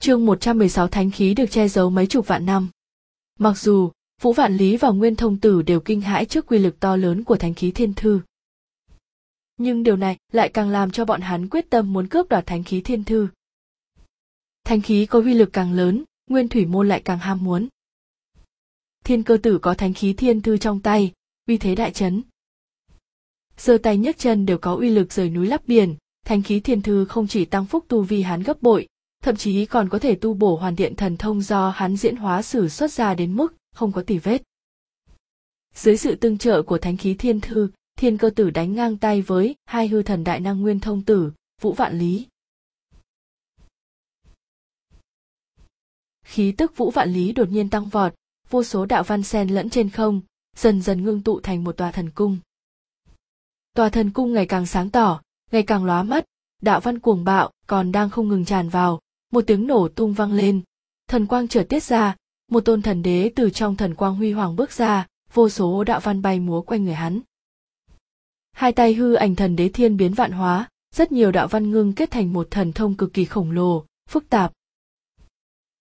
Chương 116 thánh khí được che giấu mấy chục vạn năm. Mặc dù, Vũ Vạn Lý và Nguyên Thông Tử đều kinh hãi trước quy lực to lớn của thánh khí thiên thư. Nhưng điều này lại càng làm cho bọn hắn quyết tâm muốn cướp đoạt thánh khí thiên thư. Thánh khí có uy lực càng lớn, Nguyên Thủy Môn lại càng ham muốn. Thiên cơ tử có thánh khí thiên thư trong tay, uy thế đại chấn. giơ tay nhấc chân đều có uy lực rời núi lấp biển, thánh khí thiên thư không chỉ tăng phúc tu vi hắn gấp bội, thậm chí còn có thể tu bổ hoàn thiện thần thông do hắn diễn hóa sử xuất ra đến mức không có tỉ vết. Dưới sự tương trợ của thánh khí thiên thư, thiên cơ tử đánh ngang tay với hai hư thần đại năng nguyên thông tử, vũ vạn lý. Khí tức vũ vạn lý đột nhiên tăng vọt, vô số đạo văn sen lẫn trên không, dần dần ngưng tụ thành một tòa thần cung. Tòa thần cung ngày càng sáng tỏ, ngày càng lóa mắt, đạo văn cuồng bạo còn đang không ngừng tràn vào, một tiếng nổ tung vang lên, thần quang chợt tiết ra, một tôn thần đế từ trong thần quang huy hoàng bước ra, vô số đạo văn bay múa quanh người hắn. Hai tay hư ảnh thần đế thiên biến vạn hóa, rất nhiều đạo văn ngưng kết thành một thần thông cực kỳ khổng lồ, phức tạp.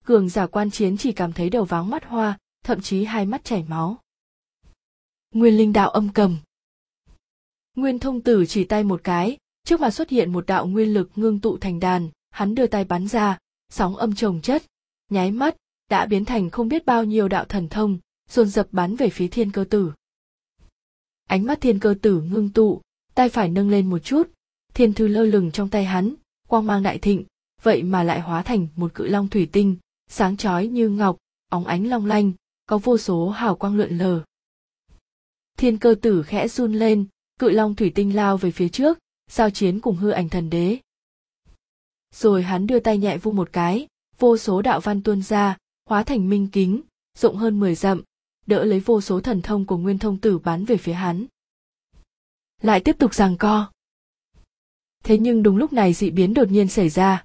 Cường giả quan chiến chỉ cảm thấy đầu váng mắt hoa, thậm chí hai mắt chảy máu. Nguyên linh đạo âm cầm. Nguyên thông tử chỉ tay một cái, trước mặt xuất hiện một đạo nguyên lực ngưng tụ thành đàn, hắn đưa tay bắn ra, sóng âm trồng chất, nháy mắt, đã biến thành không biết bao nhiêu đạo thần thông, dồn dập bắn về phía thiên cơ tử. Ánh mắt thiên cơ tử ngưng tụ, tay phải nâng lên một chút, thiên thư lơ lửng trong tay hắn, quang mang đại thịnh, vậy mà lại hóa thành một cự long thủy tinh, sáng chói như ngọc, óng ánh long lanh, có vô số hào quang lượn lờ. Thiên cơ tử khẽ run lên, cự long thủy tinh lao về phía trước, giao chiến cùng hư ảnh thần đế. Rồi hắn đưa tay nhẹ vung một cái, vô số đạo văn tuôn ra, hóa thành minh kính, rộng hơn 10 dặm, đỡ lấy vô số thần thông của nguyên thông tử bắn về phía hắn. Lại tiếp tục giằng co. Thế nhưng đúng lúc này dị biến đột nhiên xảy ra.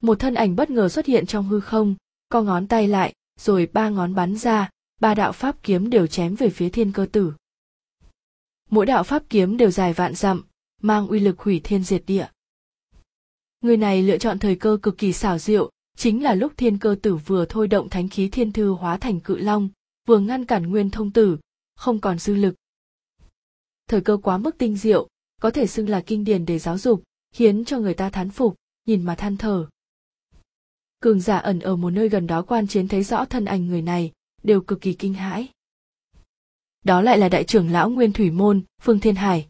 Một thân ảnh bất ngờ xuất hiện trong hư không, co ngón tay lại, rồi ba ngón bắn ra, ba đạo pháp kiếm đều chém về phía thiên cơ tử. Mỗi đạo pháp kiếm đều dài vạn dặm, mang uy lực hủy thiên diệt địa. Người này lựa chọn thời cơ cực kỳ xảo diệu, chính là lúc thiên cơ tử vừa thôi động thánh khí thiên thư hóa thành cự long, vừa ngăn cản nguyên thông tử, không còn dư lực. Thời cơ quá mức tinh diệu, có thể xưng là kinh điển để giáo dục, khiến cho người ta thán phục, nhìn mà than thở. Cường giả ẩn ở một nơi gần đó quan chiến thấy rõ thân ảnh người này, đều cực kỳ kinh hãi. Đó lại là đại trưởng lão Nguyên Thủy Môn, Phương Thiên Hải.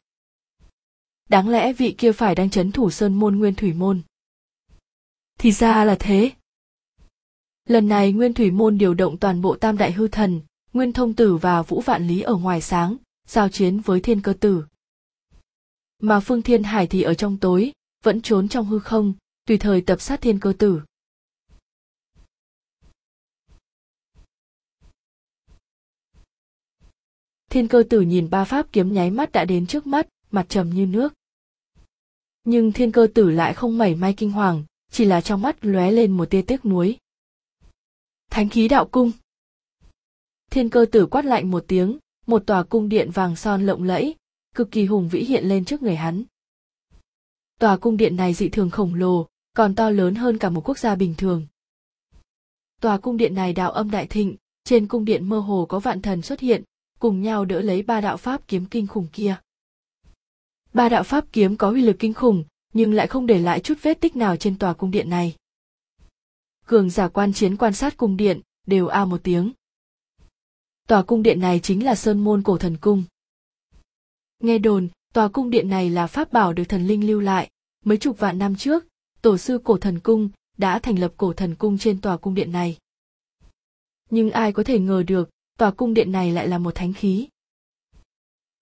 Đáng lẽ vị kia phải đang chấn thủ sơn môn Nguyên Thủy Môn. Thì ra là thế. Lần này Nguyên Thủy Môn điều động toàn bộ tam đại hư thần, Nguyên Thông Tử và Vũ Vạn Lý ở ngoài sáng, giao chiến với Thiên Cơ Tử. Mà Phương Thiên Hải thì ở trong tối, vẫn trốn trong hư không, tùy thời tập sát Thiên Cơ Tử. Thiên Cơ Tử nhìn ba pháp kiếm nháy mắt đã đến trước mắt, mặt trầm như nước. Nhưng Thiên Cơ Tử lại không mảy may kinh hoàng, chỉ là trong mắt lóe lên một tia tiếc nuối. Thánh khí đạo cung. Thiên cơ tử quát lạnh một tiếng, một tòa cung điện vàng son lộng lẫy, cực kỳ hùng vĩ hiện lên trước người hắn. Tòa cung điện này dị thường khổng lồ, còn to lớn hơn cả một quốc gia bình thường. Tòa cung điện này đạo âm đại thịnh, trên cung điện mơ hồ có vạn thần xuất hiện, cùng nhau đỡ lấy ba đạo pháp kiếm kinh khủng kia. Ba đạo pháp kiếm có uy lực kinh khủng, nhưng lại không để lại chút vết tích nào trên tòa cung điện này. Cường giả quan chiến quan sát cung điện, đều a một tiếng. Tòa cung điện này chính là Sơn Môn Cổ Thần Cung. Nghe đồn, tòa cung điện này là pháp bảo được thần linh lưu lại, mấy chục vạn năm trước, tổ sư Cổ Thần Cung đã thành lập Cổ Thần Cung trên tòa cung điện này. Nhưng ai có thể ngờ được, tòa cung điện này lại là một thánh khí.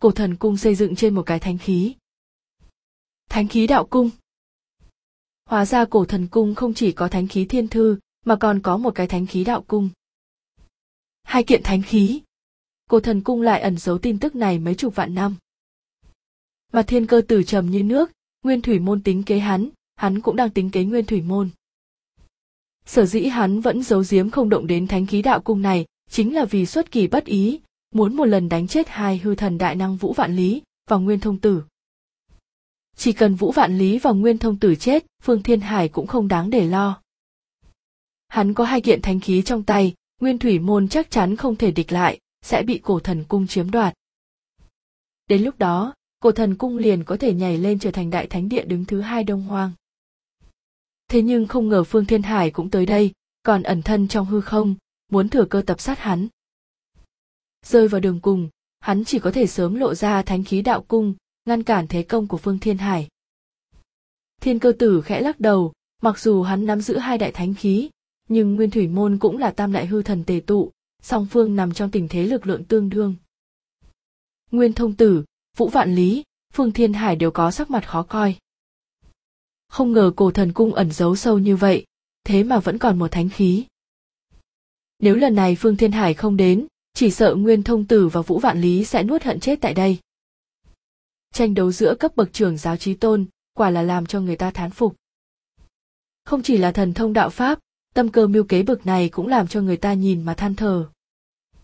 Cổ Thần Cung xây dựng trên một cái thánh khí, Thánh khí đạo cung. Hóa ra cổ thần cung không chỉ có thánh khí thiên thư, mà còn có một cái thánh khí đạo cung. Hai kiện thánh khí. Cổ thần cung lại ẩn giấu tin tức này mấy chục vạn năm. Mà thiên cơ tử trầm như nước, nguyên thủy môn tính kế hắn, hắn cũng đang tính kế nguyên thủy môn. Sở dĩ hắn vẫn giấu giếm không động đến thánh khí đạo cung này, chính là vì xuất kỳ bất ý, muốn một lần đánh chết hai hư thần đại năng vũ vạn lý và nguyên thông tử chỉ cần Vũ Vạn Lý và Nguyên Thông Tử chết, Phương Thiên Hải cũng không đáng để lo. hắn có hai kiện thánh khí trong tay nguyên thủy môn chắc chắn không thể địch lại sẽ bị cổ thần cung chiếm đoạt. Đến lúc đó cổ thần cung liền có thể nhảy lên trở thành đại thánh địa đứng thứ hai đông hoang. Thế nhưng không ngờ phương thiên hải cũng tới đây còn ẩn thân trong hư không muốn thừa cơ tập sát hắn. Rơi vào đường cùng hắn chỉ có thể sớm lộ ra thánh khí đạo cung ngăn cản thế công của phương thiên hải. Thiên cơ tử khẽ lắc đầu, mặc dù hắn nắm giữ hai đại thánh khí, nhưng nguyên thủy môn cũng là tam đại hư thần tề tụ, song phương nằm trong tình thế lực lượng tương đương. Nguyên thông tử, vũ vạn lý, phương thiên hải đều có sắc mặt khó coi. Không ngờ cổ thần cung ẩn giấu sâu như vậy, thế mà vẫn còn một thánh khí. Nếu lần này phương thiên hải không đến, chỉ sợ nguyên thông tử và vũ vạn lý sẽ nuốt hận chết tại đây tranh đấu giữa cấp bậc trưởng giáo trí tôn, quả là làm cho người ta thán phục. Không chỉ là thần thông đạo pháp, tâm cơ mưu kế bực này cũng làm cho người ta nhìn mà than thở.